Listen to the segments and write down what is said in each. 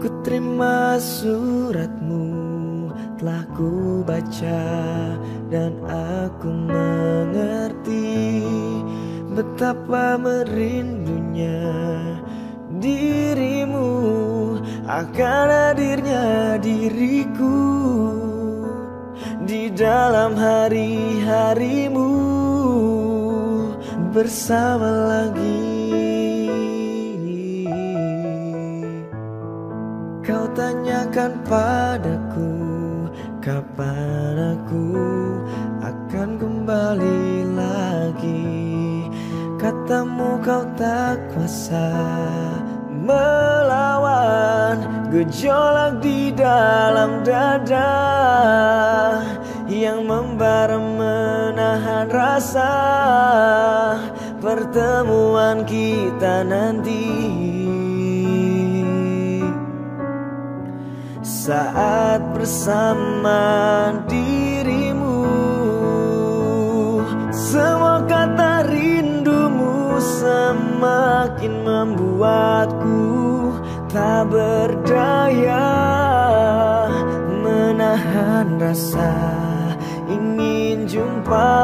Ku terima suratmu telah ku baca dan aku mengerti betapa merindunya dirimu akan hadirnya diriku di dalam hari-harimu bersama lagi. Tanyakan padaku kapan aku akan kembali lagi. Katamu kau tak kuasa melawan gejolak di dalam dada yang membara menahan rasa pertemuan kita nanti. Saat bersama dirimu. Semua kata rindumu semakin membuatku tak berdaya Menahan rasa ingin jumpa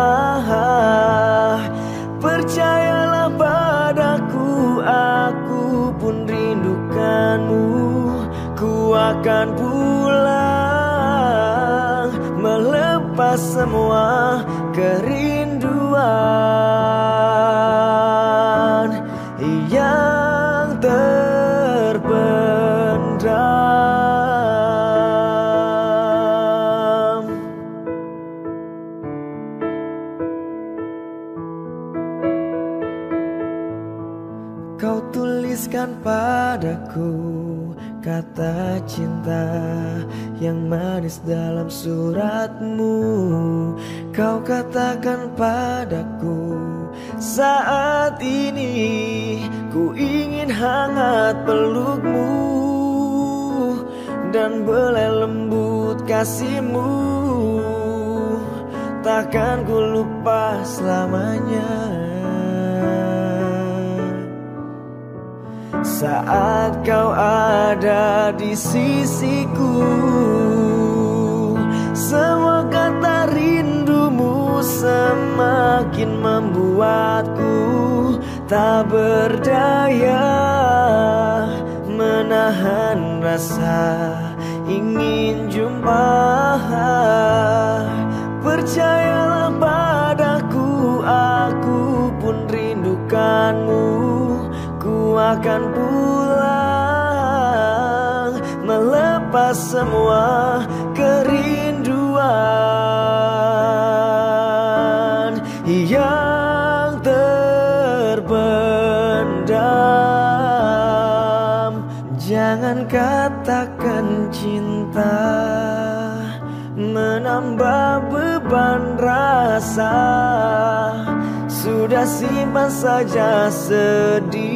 akan pulang Melepas semua kerinduan Yang terpendam. Kau tuliskan padaku kata cinta yang manis dalam suratmu. Kau katakan padaku saat ini ku ingin hangat pelukmu Dan belai lembut kasihmu. Takkan ku lupa selamanya saat kau ada di sisiku. Semua kata rindumu semakin membuatku Tak berdaya Menahan rasa ingin jumpa. Percayalah padaku aku pun rindukanmu akan pulang Melepas semua kerinduan Yang terpendam Jangan katakan cinta Menambah beban rasa. Sudah simpan saja sedihmu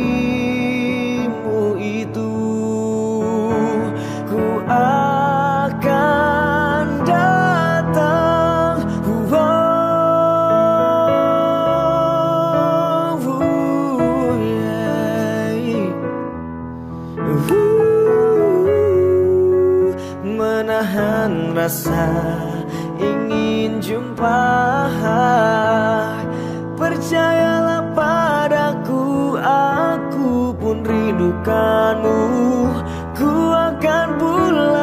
rasa ingin jumpa. Percayalah padaku aku pun rindukanmu. Ku akan pulang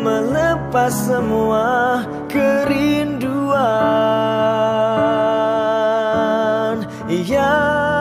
melepas semua kerinduan. Yang